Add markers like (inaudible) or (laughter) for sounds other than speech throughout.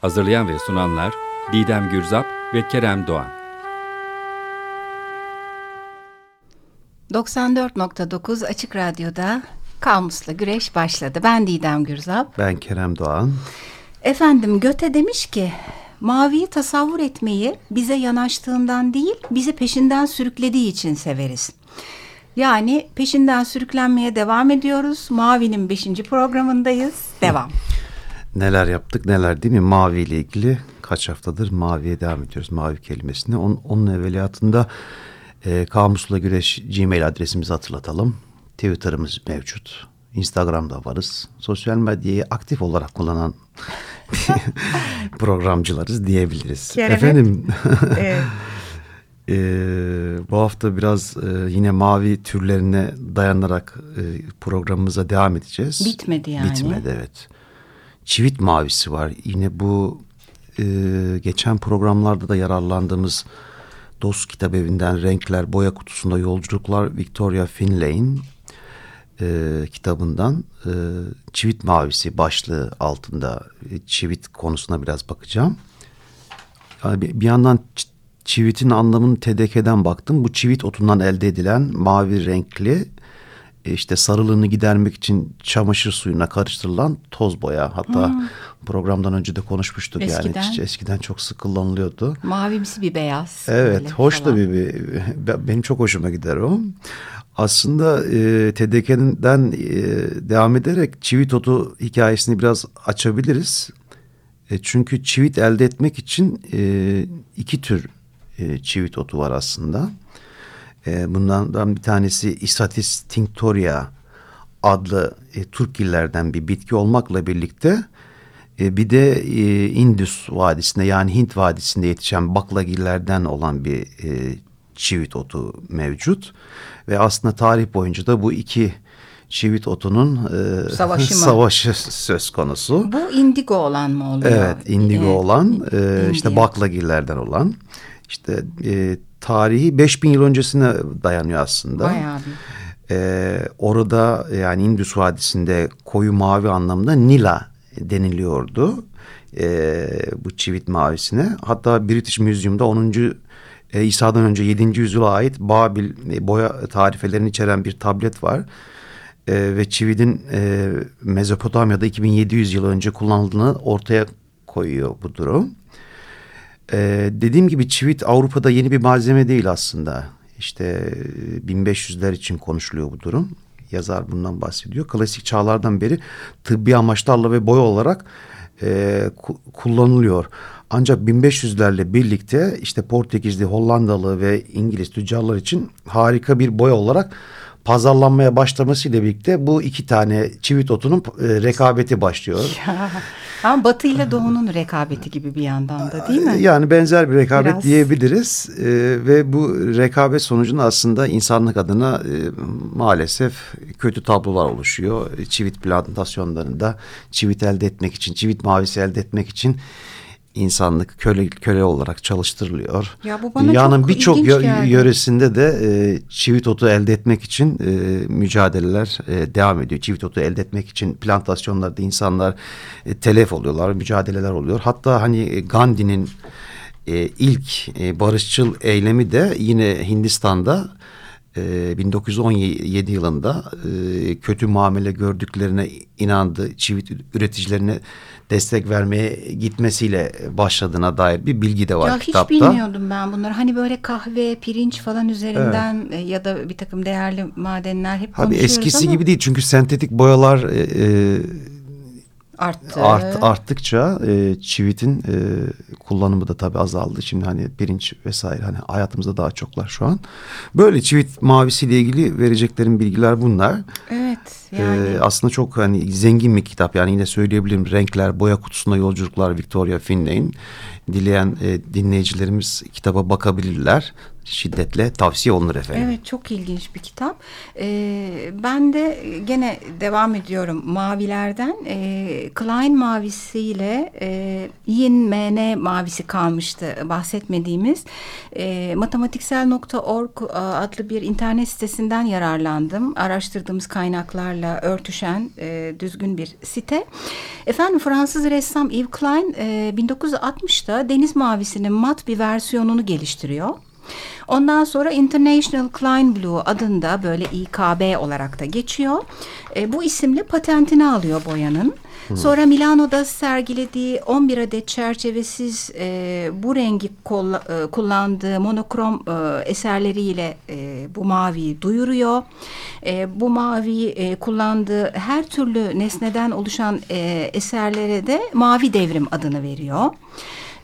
Hazırlayan ve sunanlar Didem Gürzap ve Kerem Doğan. 94.9 Açık Radyo'da Kamus'la Güreş başladı. Ben Didem Gürzap. Ben Kerem Doğan. Efendim Göte demiş ki maviyi tasavvur etmeyi bize yanaştığından değil bizi peşinden sürüklediği için severiz. Yani peşinden sürüklenmeye devam ediyoruz. Mavi'nin beşinci programındayız. Devam. Neler yaptık neler değil mi? Mavi ile ilgili kaç haftadır maviye devam ediyoruz. Mavi kelimesini. Onun, onun evveliyatında e, Kamusla Güreş Gmail adresimizi hatırlatalım. Twitter'ımız mevcut. Instagram'da varız. Sosyal medyayı aktif olarak kullanan (laughs) programcılarız diyebiliriz. Evet. Efendim evet. (laughs) e, bu hafta biraz e, yine mavi türlerine dayanarak e, programımıza devam edeceğiz. Bitmedi yani. Bitmedi evet. Çivit mavisi var. Yine bu e, geçen programlarda da yararlandığımız Dost Kitap Evi'nden Renkler Boya Kutusunda Yolculuklar Victoria Finlay'in e, kitabından e, Çivit Mavisi başlığı altında e, çivit konusuna biraz bakacağım. Yani bir, yandan çivitin anlamını TDK'den baktım. Bu çivit otundan elde edilen mavi renkli işte sarılığını gidermek için çamaşır suyuna karıştırılan toz boya. Hatta hmm. programdan önce de konuşmuştuk eskiden. yani eskiden çok sık kullanılıyordu. Mavimsi bir beyaz. Evet, hoş da bir, bir benim çok hoşuma gider o. Aslında e, TDK'den e, devam ederek çivit otu hikayesini biraz açabiliriz. E, çünkü çivit elde etmek için e, iki tür e, çivit otu var aslında. E, bundan bir tanesi Isatis tinctoria adlı e, Türkgillerden bir bitki olmakla birlikte e, bir de e, Indus Vadisi'nde yani Hint Vadisi'nde yetişen baklagillerden olan bir e, çivit otu mevcut. Ve aslında tarih boyunca da bu iki çivit otunun e, (laughs) savaşı, savaşı söz konusu. Bu indigo olan mı oluyor? Evet indigo evet. olan e, işte baklagillerden olan. İşte e, tarihi 5000 yıl öncesine dayanıyor aslında. Bayağı bir. Ee, orada yani Indus Vadisi'nde koyu mavi anlamda Nila deniliyordu. Ee, bu çivit mavisine. Hatta British Museum'da 10. E, İsa'dan önce 7. yüzyıla ait Babil e, boya tarifelerini içeren bir tablet var. E, ve çivitin e, Mezopotamya'da 2700 yıl önce kullanıldığını ortaya koyuyor bu durum. Ee, dediğim gibi çivit Avrupa'da yeni bir malzeme değil aslında. İşte 1500'ler için konuşuluyor bu durum. Yazar bundan bahsediyor. Klasik çağlardan beri tıbbi amaçlarla ve boy olarak e, ku kullanılıyor. Ancak 1500'lerle birlikte işte Portekizli, Hollandalı ve İngiliz tüccarlar için harika bir boya olarak pazarlanmaya başlamasıyla birlikte bu iki tane çivit otunun e, rekabeti başlıyor. Ama Batı ile Doğu'nun rekabeti gibi bir yandan da değil mi? Yani benzer bir rekabet Biraz. diyebiliriz e, ve bu rekabet sonucunda aslında insanlık adına e, maalesef kötü tablolar oluşuyor. Çivit plantasyonlarında çivit elde etmek için, çivit mavisi elde etmek için insanlık köle köle olarak çalıştırılıyor. Ya bu bana Dünyanın birçok yöresinde de e, çivit otu elde etmek için e, mücadeleler e, devam ediyor. Çivit otu elde etmek için plantasyonlarda insanlar e, telef oluyorlar, mücadeleler oluyor. Hatta hani Gandhi'nin e, ilk e, barışçıl eylemi de yine Hindistan'da 1917 yılında kötü muamele gördüklerine inandı. Çivit üreticilerine destek vermeye gitmesiyle başladığına dair bir bilgi de var ya kitapta. Hiç bilmiyordum ben bunları. Hani böyle kahve, pirinç falan üzerinden evet. ya da bir takım değerli madenler hep Abi eskisi ama... gibi değil çünkü sentetik boyalar e, arttı. Art, arttıkça e, çivitin e, kullanımı da tabii azaldı. Şimdi hani pirinç vesaire hani hayatımızda daha çoklar şu an. Böyle çivit mavisiyle ilgili vereceklerim bilgiler bunlar. Evet. Yani. Ee, aslında çok hani zengin bir kitap yani yine söyleyebilirim renkler boya kutusunda yolculuklar Victoria Finlay'in dileyen e, dinleyicilerimiz kitaba bakabilirler şiddetle tavsiye olunur efendim. Evet çok ilginç bir kitap. Ee, ben de gene devam ediyorum mavilerden. Ee, Klein mavisiyle e, Yin MN mavisi kalmıştı bahsetmediğimiz. E, Matematiksel.org adlı bir internet sitesinden yararlandım. Araştırdığımız kaynaklarla örtüşen e, düzgün bir site. Efendim Fransız ressam Yves Klein e, 1960'da deniz mavisinin mat bir versiyonunu geliştiriyor. Ondan sonra International Klein Blue adında böyle İKB olarak da geçiyor. E, bu isimle patentini alıyor boyanın. Sonra Milano'da sergilediği 11 adet çerçevesiz e, bu rengi kolla, e, kullandığı monokrom e, eserleriyle e, bu maviyi duyuruyor. E, bu maviyi e, kullandığı her türlü nesneden oluşan e, eserlere de Mavi Devrim adını veriyor.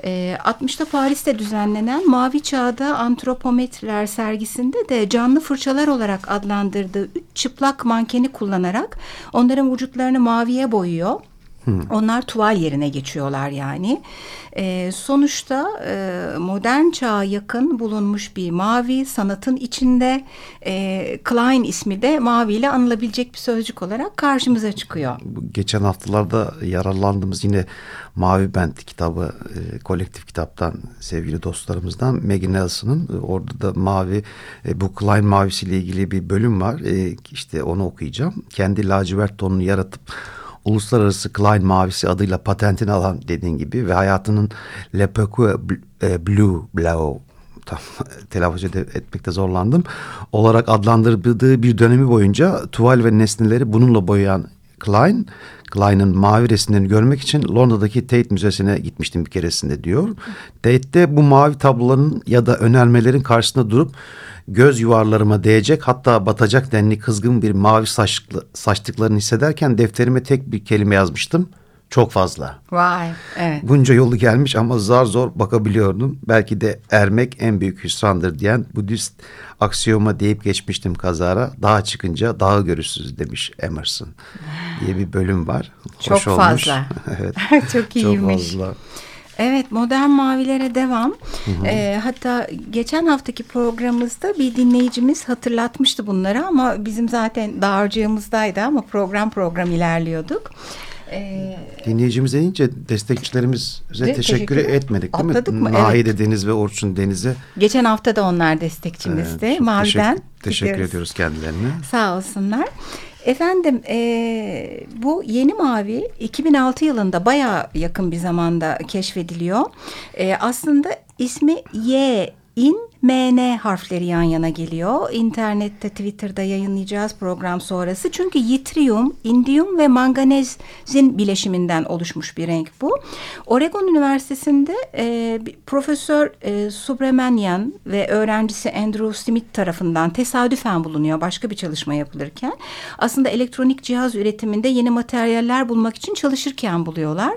60'ta Paris'te düzenlenen Mavi Çağ'da Antropometriler sergisinde de canlı fırçalar olarak adlandırdığı üç çıplak mankeni kullanarak onların vücutlarını maviye boyuyor. Hmm. Onlar tuval yerine geçiyorlar yani. E, sonuçta e, modern çağa yakın bulunmuş bir mavi sanatın içinde e, Klein ismi de maviyle anılabilecek bir sözcük olarak karşımıza çıkıyor. Geçen haftalarda yararlandığımız yine Mavi Bent kitabı e, kolektif kitaptan sevgili dostlarımızdan Maggie Nelson'ın e, orada da mavi e, bu Klein mavisiyle ilgili bir bölüm var. E, işte onu okuyacağım. Kendi lacivert tonunu yaratıp uluslararası Klein mavisi adıyla patentini alan dediğin gibi ve hayatının Le Peque e, Blue Blau tam (laughs) telaffuz etmekte zorlandım. Olarak adlandırdığı bir dönemi boyunca tuval ve nesneleri bununla boyayan Klein, Klein'in mavi resimlerini görmek için Londra'daki Tate Müzesi'ne gitmiştim bir keresinde diyor. Tate'de bu mavi tabloların ya da önermelerin karşısında durup göz yuvarlarıma değecek hatta batacak denli kızgın bir mavi saçlı, saçtıklarını hissederken defterime tek bir kelime yazmıştım. Çok fazla. Vay, evet. Bunca yolu gelmiş ama zar zor bakabiliyordum. Belki de ermek en büyük hüsrandır diyen Budist aksiyoma deyip geçmiştim kazara. Dağa çıkınca dağı görürsünüz demiş Emerson diye bir bölüm var. Çok Hoş fazla. (laughs) evet. (laughs) Çok iyiymiş. Çok fazla. Evet modern mavilere devam. Hı hı. E, hatta geçen haftaki programımızda bir dinleyicimiz hatırlatmıştı bunları ama bizim zaten dağarcığımızdaydı ama program program ilerliyorduk. Ee, Dinleyicimiz deyince destekçilerimize de, teşekkür, teşekkür etmedik değil Atladık mi? mı? Nahide evet. Deniz ve Orçun Deniz'e. Geçen hafta da onlar destekçimizdi. Evet, Mavi'den. Teşekkür, teşekkür ediyoruz kendilerine. Sağ olsunlar. Efendim e, bu yeni mavi 2006 yılında baya yakın bir zamanda keşfediliyor. E, aslında ismi Y in MN harfleri yan yana geliyor. İnternette, Twitter'da yayınlayacağız program sonrası. Çünkü yitrium, indiyum ve manganezin bileşiminden oluşmuş bir renk bu. Oregon Üniversitesi'nde e, Profesör e, Subramanian ve öğrencisi Andrew Smith tarafından tesadüfen bulunuyor başka bir çalışma yapılırken. Aslında elektronik cihaz üretiminde yeni materyaller bulmak için çalışırken buluyorlar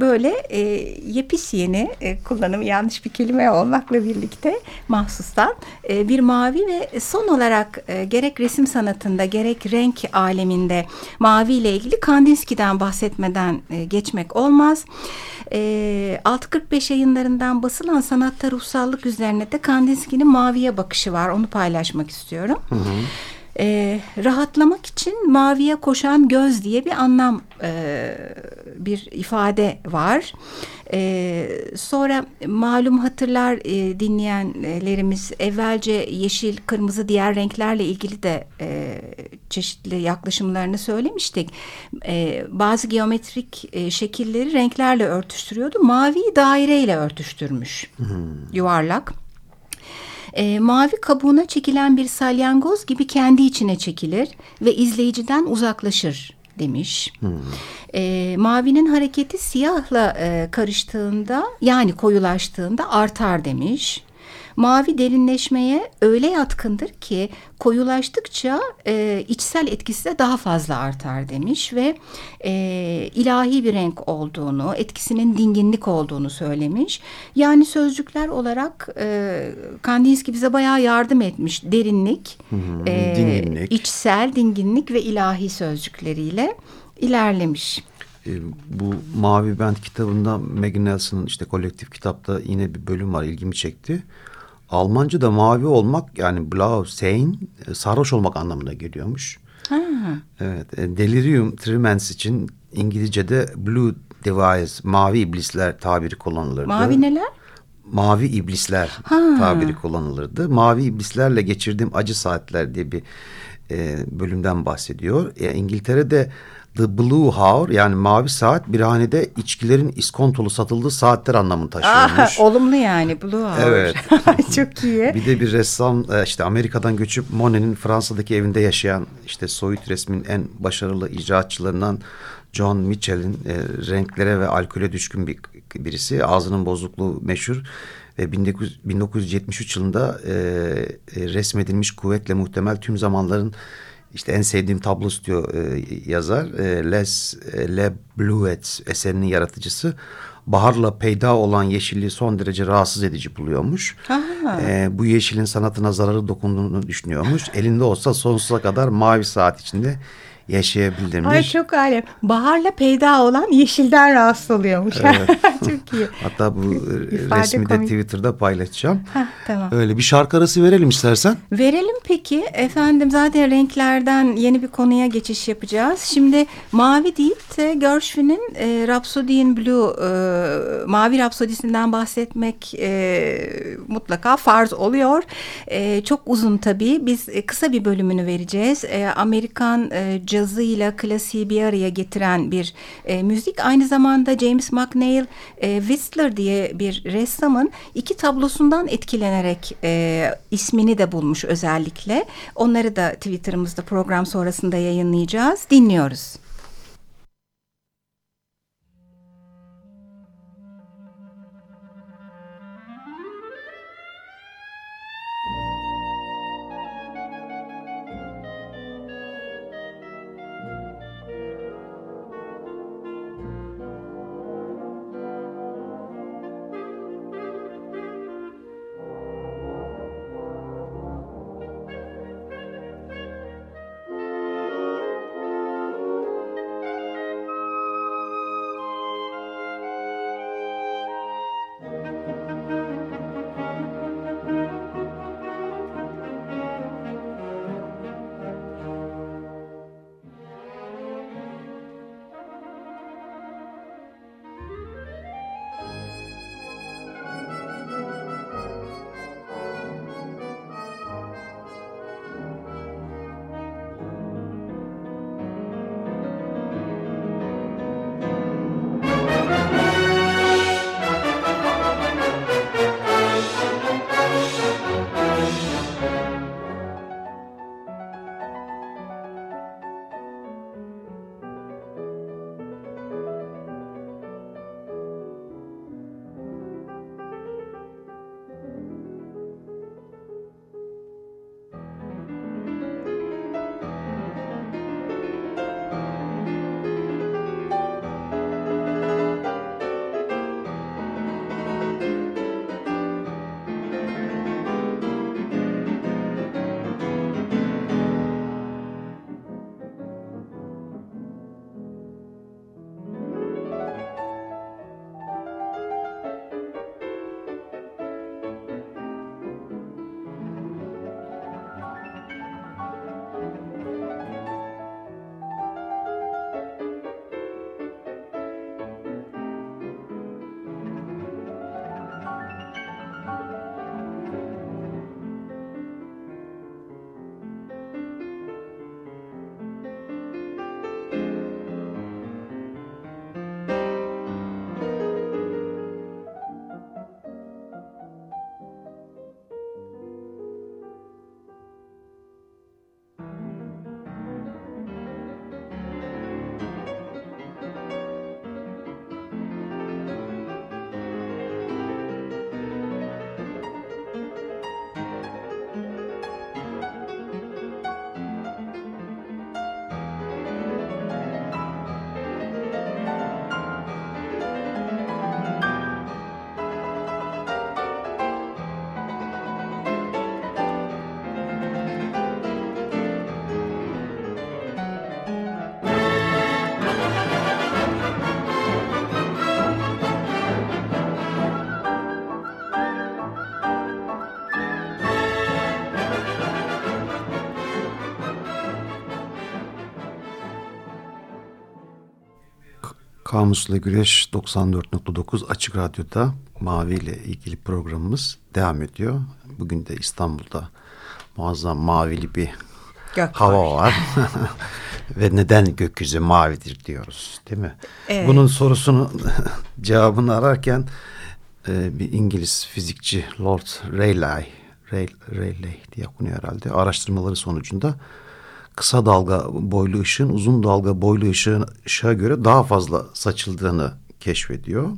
böyle e, yepis yeni e, kullanımı yanlış bir kelime olmakla birlikte mahsustan e, bir mavi ve son olarak e, gerek resim sanatında gerek renk aleminde mavi ile ilgili Kandinsky'den bahsetmeden e, geçmek olmaz. E, 645 yayınlarından basılan sanatta ruhsallık üzerine de Kandinsky'nin maviye bakışı var. Onu paylaşmak istiyorum. Hı hı e, rahatlamak için maviye koşan göz diye bir anlam e, bir ifade var. E, sonra malum hatırlar e, dinleyenlerimiz evvelce yeşil, kırmızı diğer renklerle ilgili de e, çeşitli yaklaşımlarını söylemiştik. E, bazı geometrik e, şekilleri renklerle örtüştürüyordu. Maviyi daireyle örtüştürmüş. Hmm. Yuvarlak. E, mavi kabuğuna çekilen bir salyangoz gibi kendi içine çekilir ve izleyiciden uzaklaşır demiş. Hmm. E, mavinin hareketi siyahla e, karıştığında yani koyulaştığında artar demiş. Mavi derinleşmeye öyle yatkındır ki koyulaştıkça e, içsel etkisi de daha fazla artar demiş ve e, ilahi bir renk olduğunu, etkisinin dinginlik olduğunu söylemiş. Yani sözcükler olarak e, Kandinsky bize bayağı yardım etmiş. Derinlik, hı, e, dinginlik. içsel dinginlik ve ilahi sözcükleriyle ilerlemiş. E, bu Mavi Bent kitabında Maggie Nelson'ın işte kolektif kitapta yine bir bölüm var ilgimi çekti. Almanca da mavi olmak yani blau sein e, sarhoş olmak anlamına geliyormuş. Ha. Evet, e, delirium tremens için İngilizce'de blue device, mavi iblisler tabiri kullanılırdı. Mavi neler? Mavi iblisler Ha. tabiri kullanılırdı. Mavi iblislerle geçirdiğim acı saatler diye bir e, bölümden bahsediyor. E, İngiltere'de The Blue Hour yani mavi saat bir hanede içkilerin iskontolu satıldığı saatler anlamını taşıyormuş. Aa, olumlu yani Blue Hour. Evet. (laughs) Çok iyi. Bir de bir ressam e, işte Amerika'dan göçüp Monet'in Fransa'daki evinde yaşayan işte soyut resmin en başarılı icraatçılarından John Mitchell'in e, renklere ve alkole düşkün bir birisi. Ağzının bozukluğu meşhur ve 19, 1973 yılında e, e, resmedilmiş kuvvetle muhtemel tüm zamanların işte en sevdiğim tablosu diyor e, yazar. E, Les e, Le Bluets eserinin yaratıcısı baharla peyda olan yeşilliği son derece rahatsız edici buluyormuş. Ee, bu yeşilin sanatına zararı dokunduğunu düşünüyormuş. (laughs) Elinde olsa sonsuza kadar mavi saat içinde yaşayabildirmiş. Ay çok alem. Baharla peyda olan yeşilden rahatsız oluyormuş. (laughs) çok iyi. Hatta bu e, İfade resmi de komik. Twitter'da paylaşacağım. Heh, tamam. Öyle bir şarkı arası verelim istersen. Verelim peki. Efendim zaten renklerden yeni bir konuya geçiş yapacağız. Şimdi mavi deyip de Gershwin'in e, Rhapsody in Blue e, Mavi Rapsodisinden bahsetmek e, mutlaka farz oluyor. E, çok uzun tabii. Biz e, kısa bir bölümünü vereceğiz. E, Amerikan e, cazıyla klasiği bir araya getiren bir e, müzik. Aynı zamanda James McNeil e, Whistler diye bir ressamın iki tablosundan etkilenerek e, ismini de bulmuş özellikle. Onları da Twitter'ımızda program sonrasında yayınlayacağız. Dinliyoruz. Kamusla Güreş 94.9 Açık Radyo'da Mavi ile ilgili programımız devam ediyor. Bugün de İstanbul'da muazzam mavili bir Gök hava var. (laughs) Ve neden gökyüzü mavidir diyoruz değil mi? Evet. Bunun sorusunu (laughs) cevabını ararken e, bir İngiliz fizikçi Lord Rayleigh, Rayleigh diye okunuyor herhalde araştırmaları sonucunda kısa dalga boylu ışığın uzun dalga boylu ışığın, ışığa göre daha fazla saçıldığını keşfediyor.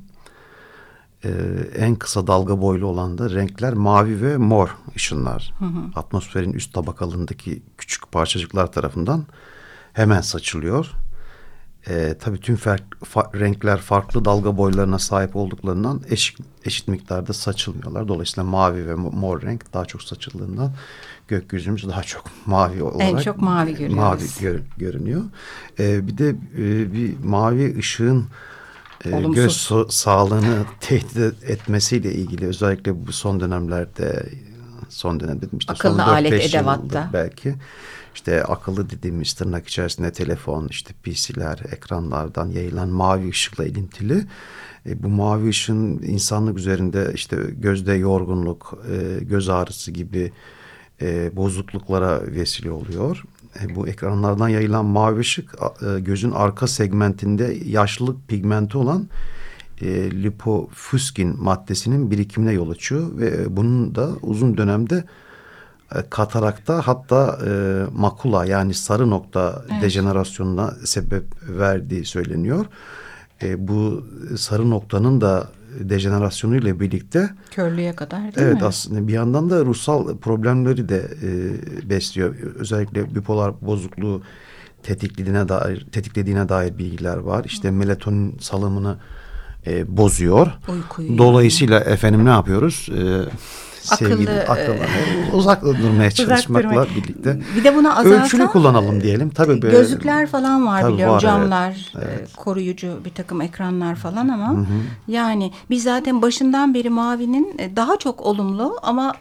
Ee, en kısa dalga boylu olan da renkler mavi ve mor ışınlar. Hı hı. Atmosferin üst tabakalındaki küçük parçacıklar tarafından hemen saçılıyor. Ee, tabii tüm fer, fa, renkler farklı dalga boylarına sahip olduklarından eşit, eşit miktarda saçılmıyorlar. Dolayısıyla mavi ve mor renk daha çok saçıldığından gökyüzümüz daha çok mavi olarak. En çok mavi görüyoruz. Mavi gör, görünüyor. Ee, bir de e, bir mavi ışığın e, göz so sağlığını tehdit etmesiyle ilgili özellikle bu son dönemlerde son dönem dedim işte akıllı son alet edevatta. belki. İşte akıllı dediğimiz tırnak içerisinde telefon işte PC'ler ekranlardan yayılan mavi ışıkla ilintili. E, bu mavi ışın insanlık üzerinde işte gözde yorgunluk e, göz ağrısı gibi e, bozukluklara vesile oluyor. E, bu ekranlardan yayılan mavi ışık e, gözün arka segmentinde yaşlılık pigmenti olan e, lipofuskin maddesinin birikimine yol açıyor ve bunun da uzun dönemde e, katarakta hatta e, makula yani sarı nokta evet. dejenerasyonuna sebep verdiği söyleniyor. E, bu sarı noktanın da dejenerasyonu ile birlikte körlüğe kadar değil evet, mi? Evet aslında bir yandan da ruhsal problemleri de e, besliyor. Özellikle bipolar bozukluğu tetiklediğine dair tetiklediğine dair bilgiler var. İşte melatonin salımını e, bozuyor. Uykuyu Dolayısıyla yani. efendim ne yapıyoruz? E, sevgili akıllı, e, uzak durmaya çalışmakla birlikte. Bir de bunu azaltan ölçülü kullanalım diyelim. Tabii böyle, gözlükler falan var tabii biliyorum var, camlar, evet, evet. koruyucu bir takım ekranlar falan ama hı hı. yani biz zaten başından beri mavinin e, daha çok olumlu ama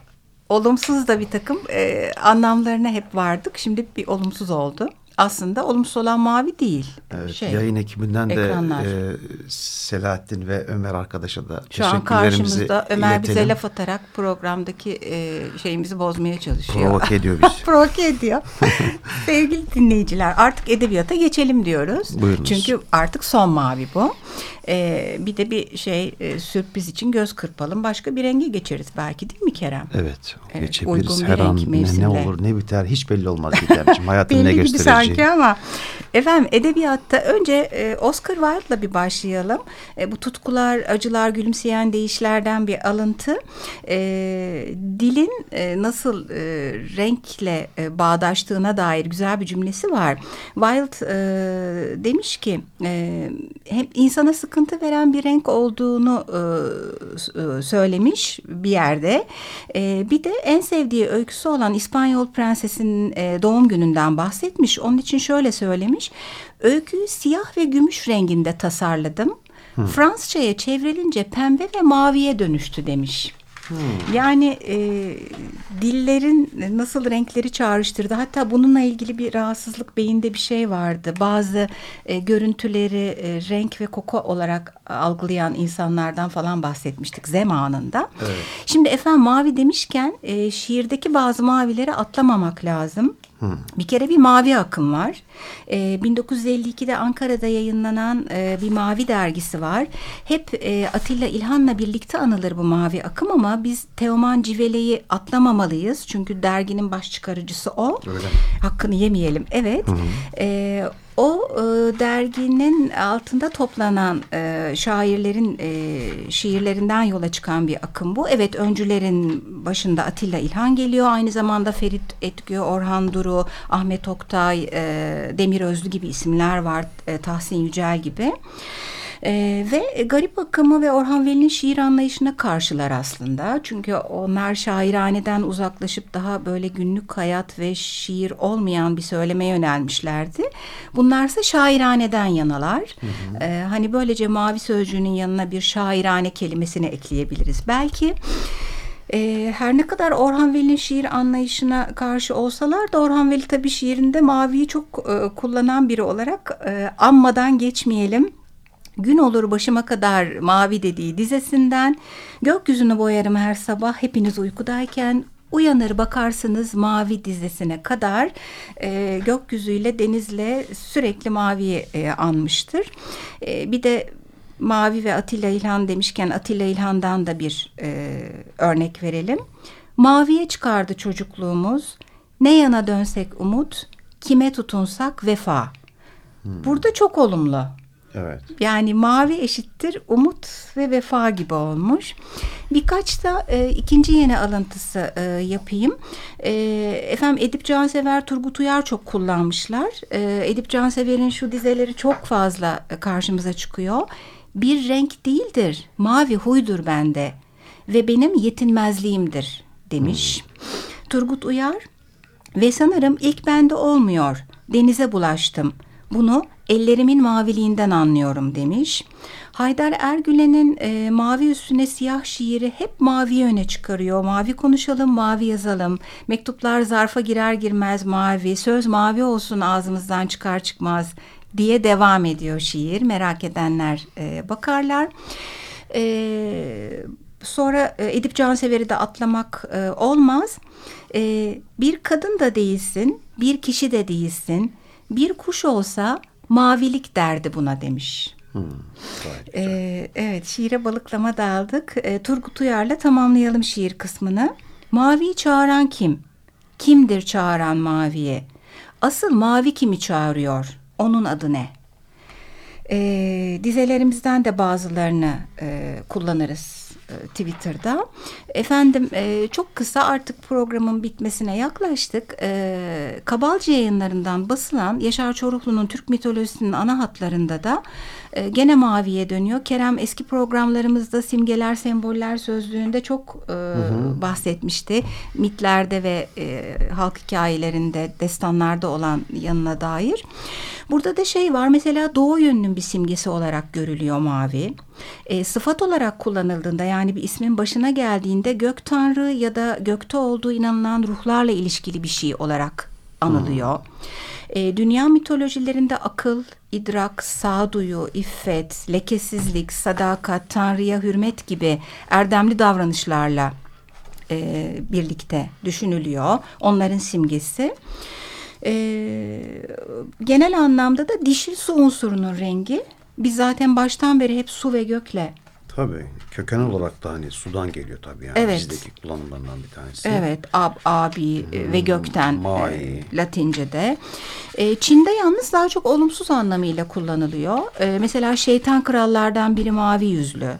olumsuz da bir takım e, anlamlarına hep vardık. Şimdi bir olumsuz oldu aslında olumsuz olan mavi değil. Evet, şey, yayın ekibinden ekranlar. de e, Selahattin ve Ömer arkadaşa da Şu an karşımızda Ömer iletelim. bize laf atarak programdaki e, şeyimizi bozmaya çalışıyor. Provoke ediyor bizi. (laughs) Provoke ediyor. (laughs) Sevgili dinleyiciler artık edebiyata geçelim diyoruz. Buyurunuz. Çünkü artık son mavi bu. E, bir de bir şey e, sürpriz için göz kırpalım. Başka bir renge geçeriz belki değil mi Kerem? Evet. evet geçebiliriz. Her an ne, ne olur ne biter hiç belli olmaz Gidemciğim. Hayatın (laughs) ne göstereceği. Sanki ama efendim edebiyatta önce e, Oscar Wilde'la bir başlayalım. E, bu tutkular, acılar, gülümseyen değişlerden bir alıntı. E, dilin e, nasıl e, renkle e, bağdaştığına dair güzel bir cümlesi var. Wilde e, demiş ki e, hem insana sık sıkıntı veren bir renk olduğunu e, söylemiş bir yerde. E, bir de en sevdiği öyküsü olan İspanyol prensesinin e, doğum gününden bahsetmiş. Onun için şöyle söylemiş. Öyküyü siyah ve gümüş renginde tasarladım. Hı. Fransızcaya çevrilince pembe ve maviye dönüştü demiş. Hmm. Yani e, dillerin nasıl renkleri çağrıştırdı. Hatta bununla ilgili bir rahatsızlık beyinde bir şey vardı. Bazı e, görüntüleri e, renk ve koku olarak algılayan insanlardan falan bahsetmiştik zamanında. Evet. Şimdi efendim mavi demişken e, şiirdeki bazı mavileri atlamamak lazım. Hmm. Bir kere bir mavi akım var. E, ee, 1952'de Ankara'da yayınlanan e, bir mavi dergisi var. Hep e, Atilla İlhan'la birlikte anılır bu mavi akım ama biz Teoman Civele'yi atlamamalıyız. Çünkü derginin baş çıkarıcısı o. Öyle. Hakkını yemeyelim. Evet. Hı E, o e, derginin altında toplanan e, şairlerin e, şiirlerinden yola çıkan bir akım bu. Evet öncülerin başında Atilla İlhan geliyor. Aynı zamanda Ferit Etgü, Orhan Duru, Ahmet Oktay, e, Demir Özlü gibi isimler var. E, Tahsin Yücel gibi. E, ve garip akımı ve Orhan Veli'nin şiir anlayışına karşılar aslında. Çünkü onlar şairaneden uzaklaşıp daha böyle günlük hayat ve şiir olmayan bir söylemeye yönelmişlerdi. Bunlarsa şairaneden yanalar. Hı hı. E, hani böylece mavi sözcüğünün yanına bir şairane kelimesini ekleyebiliriz. Belki e, her ne kadar Orhan Veli'nin şiir anlayışına karşı olsalar da Orhan Veli tabii şiirinde maviyi çok e, kullanan biri olarak e, anmadan geçmeyelim Gün olur başıma kadar mavi dediği dizesinden gökyüzünü boyarım her sabah hepiniz uykudayken uyanır bakarsınız mavi dizesine kadar e, gökyüzüyle denizle sürekli maviyi e, anmıştır. E, bir de Mavi ve Atilla İlhan demişken Atilla İlhan'dan da bir e, örnek verelim. Maviye çıkardı çocukluğumuz. Ne yana dönsek umut, kime tutunsak vefa. Hmm. Burada çok olumlu. Evet. Yani mavi eşittir umut ve vefa gibi olmuş. Birkaç da e, ikinci yeni alıntısı e, yapayım. E, efendim Edip Cansever, Turgut Uyar çok kullanmışlar. E, Edip Cansever'in şu dizeleri çok fazla karşımıza çıkıyor. Bir renk değildir, mavi huydur bende ve benim yetinmezliğimdir demiş. Hmm. Turgut Uyar ve sanırım ilk bende olmuyor. Denize bulaştım. Bunu ellerimin maviliğinden anlıyorum demiş. Haydar Ergülen'in e, mavi üstüne siyah şiiri hep mavi öne çıkarıyor. Mavi konuşalım, mavi yazalım. Mektuplar zarfa girer girmez mavi. Söz mavi olsun ağzımızdan çıkar çıkmaz diye devam ediyor şiir. Merak edenler e, bakarlar. E, sonra e, Edip Cansever'i de atlamak e, olmaz. E, bir kadın da değilsin, bir kişi de değilsin. Bir kuş olsa mavilik derdi buna demiş. Hmm, ee, evet şiire balıklama daldık. Ee, Turgut Uyar'la tamamlayalım şiir kısmını. Maviyi çağıran kim? Kimdir çağıran maviye? Asıl mavi kimi çağırıyor? Onun adı ne? Ee, dizelerimizden de bazılarını e, kullanırız Twitter'da. Efendim e, çok kısa artık programın bitmesine yaklaştık. E, Kabalcı yayınlarından basılan Yaşar Çoruklu'nun Türk mitolojisinin ana hatlarında da e, gene maviye dönüyor. Kerem eski programlarımızda simgeler, semboller sözlüğünde çok e, hı hı. bahsetmişti. Mitlerde ve e, halk hikayelerinde, destanlarda olan yanına dair. Burada da şey var mesela doğu yönünün bir simgesi olarak görülüyor mavi. E, sıfat olarak kullanıldığında yani bir ismin başına geldiğinde gök tanrı ya da gökte olduğu inanılan ruhlarla ilişkili bir şey olarak anılıyor. Hmm. E, dünya mitolojilerinde akıl, idrak, sağduyu, iffet, lekesizlik, sadakat, tanrıya hürmet gibi erdemli davranışlarla e, birlikte düşünülüyor. Onların simgesi. E, genel anlamda da dişil su unsurunun rengi. Biz zaten baştan beri hep su ve gökle Tabii. Köken olarak da hani sudan geliyor tabii yani evet. bizdeki kullanımlarından bir tanesi. Evet. Ab, abi e, hmm, ve gökten mai. e, Latince'de. E, Çin'de yalnız daha çok olumsuz anlamıyla kullanılıyor. E, mesela şeytan krallardan biri mavi yüzlü.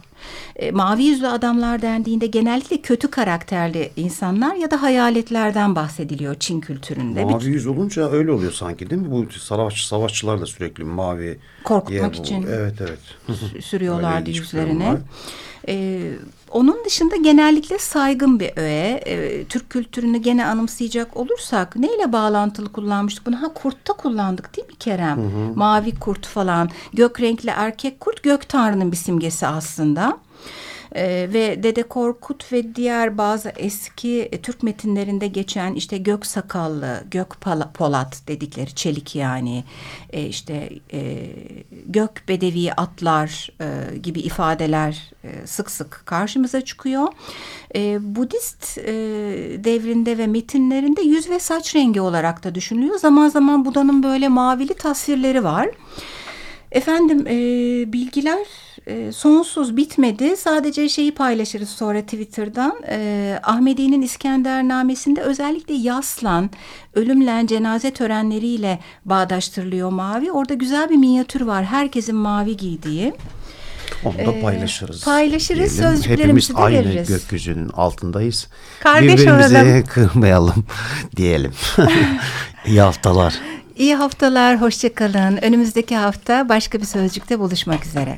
E, mavi yüzlü adamlar dendiğinde genellikle kötü karakterli insanlar ya da hayaletlerden bahsediliyor Çin kültüründe. Mavi yüz olunca öyle oluyor sanki değil mi? Bu savaş savaşçılar da sürekli mavi korkutmak için. Evet evet. sürüyorlardı yüzlerine. Ee, onun dışında genellikle saygın bir öğe. Ee, Türk kültürünü gene anımsayacak olursak neyle bağlantılı kullanmıştık bunu? Ha kurtta kullandık değil mi Kerem? Hı hı. Mavi kurt falan. Gök renkli erkek kurt gök tanrının bir simgesi aslında. E, ve Dede Korkut ve diğer bazı eski e, Türk metinlerinde geçen işte gök sakallı, gök polat dedikleri çelik yani e, işte e, gök bedevi atlar e, gibi ifadeler e, sık sık karşımıza çıkıyor. E, Budist e, devrinde ve metinlerinde yüz ve saç rengi olarak da düşünülüyor. Zaman zaman Buda'nın böyle mavili tasvirleri var. Efendim e, bilgiler e, sonsuz bitmedi. Sadece şeyi paylaşırız sonra Twitter'dan. E, Ahmedi'nin İskendernamesinde özellikle yaslan, ölümle, cenaze törenleriyle bağdaştırılıyor mavi. Orada güzel bir minyatür var. Herkesin mavi giydiği. Onu da ee, paylaşırız. Paylaşırız, diyelim. sözcüklerimizi Hepimiz aynı gökyüzünün altındayız. Kardeş Birbirimizi olalım. (laughs) kırmayalım (laughs) diyelim. (laughs) İyi haftalar. İyi haftalar, hoşçakalın. Önümüzdeki hafta başka bir sözcükte buluşmak üzere.